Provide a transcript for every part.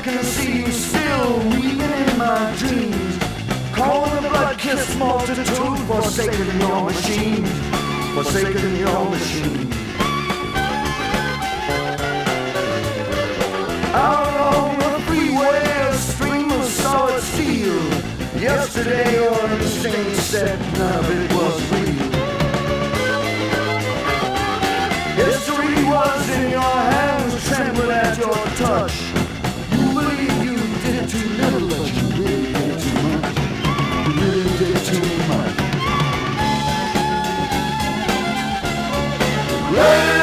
I can see you still weaving in my dreams. Calling the blood-kissed multitude forsaken in your machine. Forsaken in your machine. Out on the freeway, a stream of solid steel. Yesterday your instinct said, nothing. Yeah.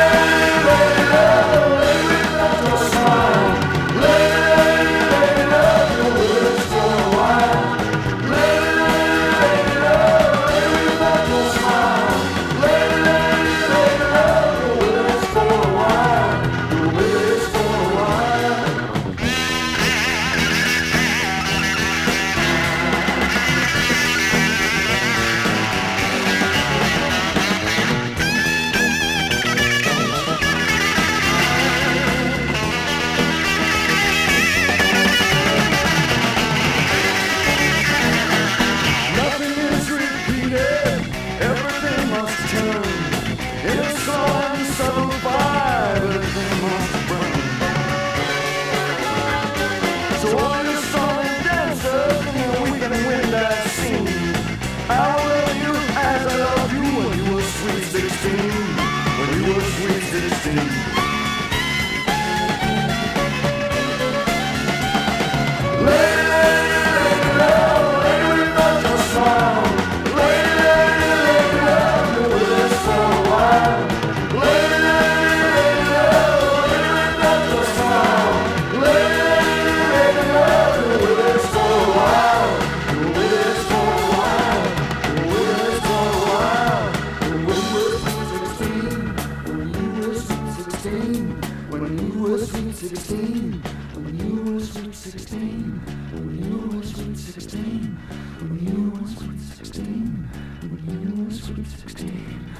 knew it was sweet 16. We knew it was Route 16. We knew it was Route 16. We knew it was Route 16.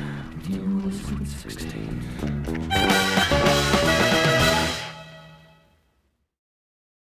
We knew it was Route 16.